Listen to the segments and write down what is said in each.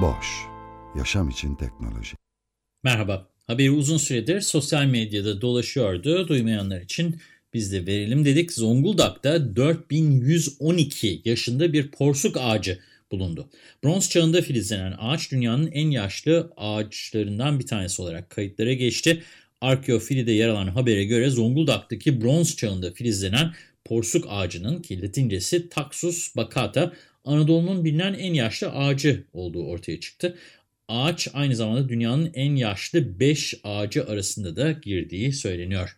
Boş, yaşam için teknoloji. Merhaba, haberi uzun süredir sosyal medyada dolaşıyordu. Duymayanlar için biz de verelim dedik. Zonguldak'ta 4112 yaşında bir porsuk ağacı bulundu. Bronz çağında filizlenen ağaç dünyanın en yaşlı ağaçlarından bir tanesi olarak kayıtlara geçti. Arkeofili'de yer alan habere göre Zonguldak'taki bronz çağında filizlenen porsuk ağacının ki latincesi Taxus baccata Anadolu'nun bilinen en yaşlı ağacı olduğu ortaya çıktı. Ağaç aynı zamanda dünyanın en yaşlı 5 ağacı arasında da girdiği söyleniyor.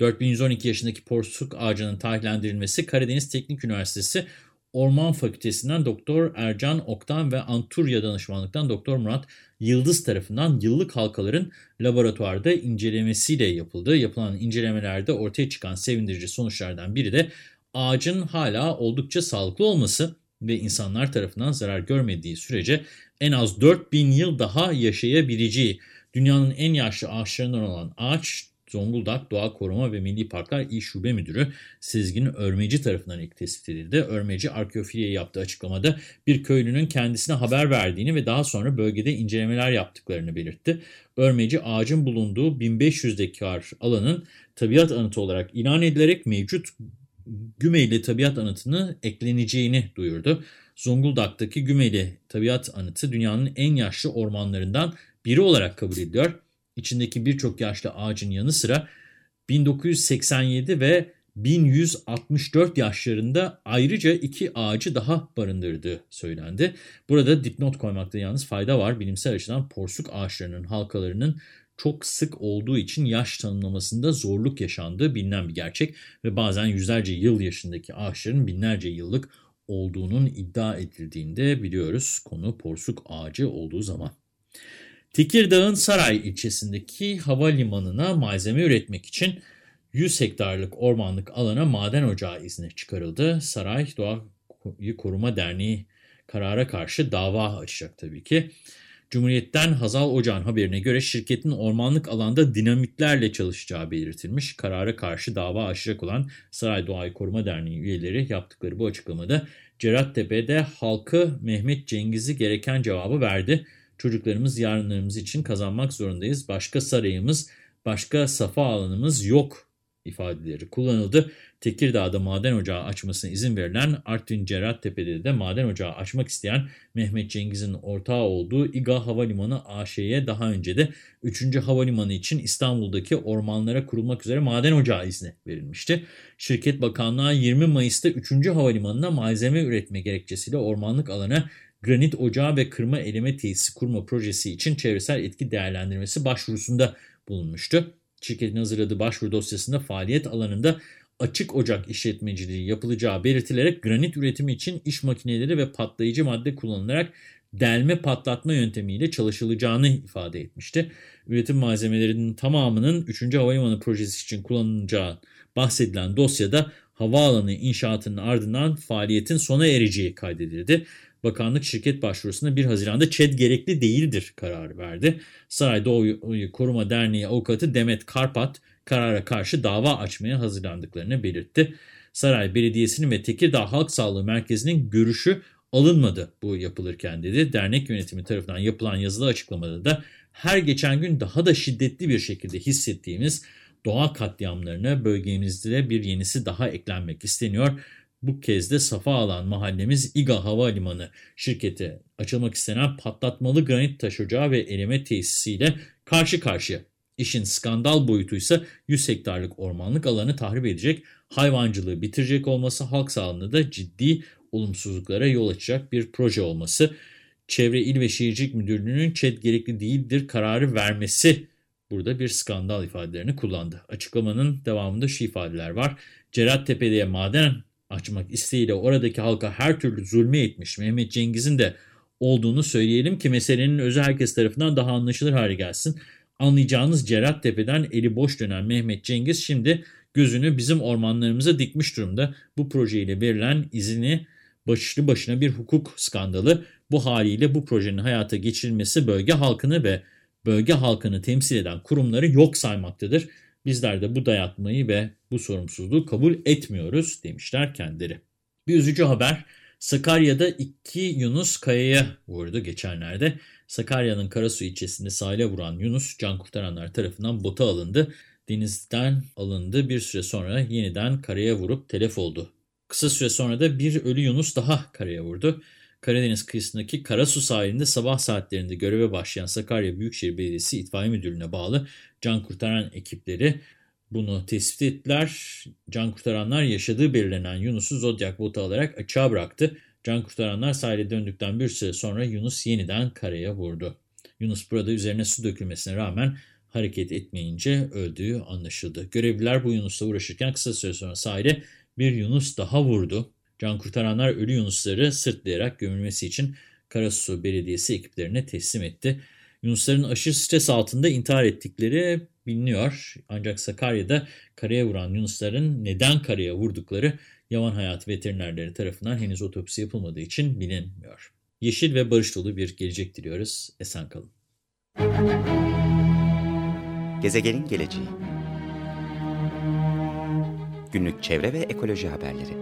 4112 yaşındaki porsuk ağacının tarihlendirilmesi Karadeniz Teknik Üniversitesi Orman Fakültesinden Doktor Ercan Oktan ve Anturya Danışmanlıktan Doktor Murat Yıldız tarafından yıllık halkaların laboratuvarda incelemesiyle yapıldı. Yapılan incelemelerde ortaya çıkan sevindirici sonuçlardan biri de ağacın hala oldukça sağlıklı olması ve insanlar tarafından zarar görmediği sürece en az 4000 yıl daha yaşayabileceği. Dünyanın en yaşlı ağaçlarından olan ağaç Zonguldak Doğa Koruma ve Milli Parklar İl Şube Müdürü Sezgin Örmeci tarafından ilk tespit edildi. Örmeci Arkeofili'ye yaptığı açıklamada bir köylünün kendisine haber verdiğini ve daha sonra bölgede incelemeler yaptıklarını belirtti. Örmeci ağacın bulunduğu 1500 dekar alanın tabiat anıtı olarak ilan edilerek mevcut Gümeyli Tabiat Anıtı'nı ekleneceğini duyurdu. Zonguldak'taki Gümeyli Tabiat Anıtı dünyanın en yaşlı ormanlarından biri olarak kabul ediliyor. İçindeki birçok yaşlı ağacın yanı sıra 1987 ve 1164 yaşlarında ayrıca iki ağacı daha barındırdığı söylendi. Burada dipnot koymakta yalnız fayda var. Bilimsel açıdan porsuk ağaçlarının halkalarının çok sık olduğu için yaş tanımlamasında zorluk yaşandığı bilinen bir gerçek ve bazen yüzlerce yıl yaşındaki ağaçların binlerce yıllık olduğunun iddia edildiğinde biliyoruz konu porsuk ağacı olduğu zaman. Tekirdağ'ın Saray ilçesindeki havalimanına malzeme üretmek için 100 hektarlık ormanlık alana maden ocağı izni çıkarıldı. Saray Doğayı Koruma Derneği karara karşı dava açacak tabii ki. Cumhuriyet'ten Hazal Ocağan haberine göre şirketin ormanlık alanda dinamitlerle çalışacağı belirtilmiş. Karara karşı dava açacak olan Saray Doğayı Koruma Derneği üyeleri yaptıkları bu açıklamada Cerattepe'de halkı Mehmet Cengiz'i gereken cevabı verdi. Çocuklarımız yarınlarımız için kazanmak zorundayız. Başka sarayımız, başka safa alanımız yok ifadeleri kullanıldı. Tekirdağ'da maden ocağı açmasına izin verilen Artvin Cerattepe'de de maden ocağı açmak isteyen Mehmet Cengiz'in ortağı olduğu İGA Havalimanı AŞ'ye daha önce de 3. Havalimanı için İstanbul'daki ormanlara kurulmak üzere maden ocağı izni verilmişti. Şirket Bakanlığa 20 Mayıs'ta 3. Havalimanı'na malzeme üretme gerekçesiyle ormanlık alana granit ocağı ve kırma eleme tesisi kurma projesi için çevresel etki değerlendirmesi başvurusunda bulunmuştu. Şirketin hazırladığı başvuru dosyasında faaliyet alanında açık ocak işletmeciliği yapılacağı belirtilerek granit üretimi için iş makineleri ve patlayıcı madde kullanılarak delme patlatma yöntemiyle çalışılacağını ifade etmişti. Üretim malzemelerinin tamamının 3. Havalimanı projesi için kullanılacağı bahsedilen dosyada havaalanı inşaatının ardından faaliyetin sona ereceği kaydedildi. Bakanlık şirket başvurusunda 1 Haziran'da ÇED gerekli değildir kararı verdi. Saray Doğu'yu Koruma Derneği avukatı Demet Karpat karara karşı dava açmaya hazırlandıklarını belirtti. Saray Belediyesi'nin ve Tekirdağ Halk Sağlığı Merkezi'nin görüşü alınmadı bu yapılırken dedi. Dernek yönetimi tarafından yapılan yazılı açıklamada da her geçen gün daha da şiddetli bir şekilde hissettiğimiz doğa katliamlarına bölgemizde bir yenisi daha eklenmek isteniyor. Bu kez de Safa Alan mahallemiz İGA Havalimanı şirketi açılmak istenen patlatmalı granit taş ocağı ve eleme tesisiyle karşı karşıya. İşin skandal boyutuysa 100 hektarlık ormanlık alanı tahrip edecek, hayvancılığı bitirecek olması halk sağlığında da ciddi olumsuzluklara yol açacak bir proje olması. Çevre İl ve Şehircilik Müdürlüğü'nün ÇED gerekli değildir kararı vermesi burada bir skandal ifadelerini kullandı. Açıklamanın devamında şu ifadeler var. Cerattepe'ye maden açmak isteğiyle oradaki halka her türlü zulme etmiş Mehmet Cengiz'in de olduğunu söyleyelim ki meselenin özü herkes tarafından daha anlaşılır hale gelsin. Anlayacağınız Cerattepe'den eli boş dönen Mehmet Cengiz şimdi gözünü bizim ormanlarımıza dikmiş durumda. Bu projeyle verilen izini başlı başına bir hukuk skandalı. Bu haliyle bu projenin hayata geçirilmesi bölge halkını ve bölge halkını temsil eden kurumları yok saymaktadır. Bizler de bu dayatmayı ve bu sorumsuzluğu kabul etmiyoruz demişler kendileri. Bir üzücü haber. Sakarya'da iki Yunus kayaya vurdu geçenlerde. Sakarya'nın Karasu ilçesinde sahile vuran Yunus can kurtaranlar tarafından bota alındı. Denizden alındı bir süre sonra yeniden karaya vurup telef oldu. Kısa süre sonra da bir ölü Yunus daha karaya vurdu. Karadeniz kıyısındaki Karasu sahilinde sabah saatlerinde göreve başlayan Sakarya Büyükşehir Belediyesi İtfaiye Müdürlüğü'ne bağlı can kurtaran ekipleri bunu tespit ettiler. Can kurtaranlar yaşadığı belirlenen Yunus'u Zodyak botu alarak açığa bıraktı. Can kurtaranlar sahile döndükten bir süre sonra Yunus yeniden karaya vurdu. Yunus burada üzerine su dökülmesine rağmen hareket etmeyince öldüğü anlaşıldı. Görevliler bu Yunus'la uğraşırken kısa süre sonra sahile bir Yunus daha vurdu. Can kurtaranlar ölü Yunusları sırtlayarak gömülmesi için Karasu Belediyesi ekiplerine teslim etti. Yunusların aşırı stres altında intihar ettikleri biliniyor. Ancak Sakarya'da karaya vuran Yunusların neden karaya vurdukları yavan hayat veterinerleri tarafından henüz otopsi yapılmadığı için bilinmiyor. Yeşil ve barış dolu bir gelecek diliyoruz. Esen kalın. Gezegenin geleceği Günlük çevre ve ekoloji haberleri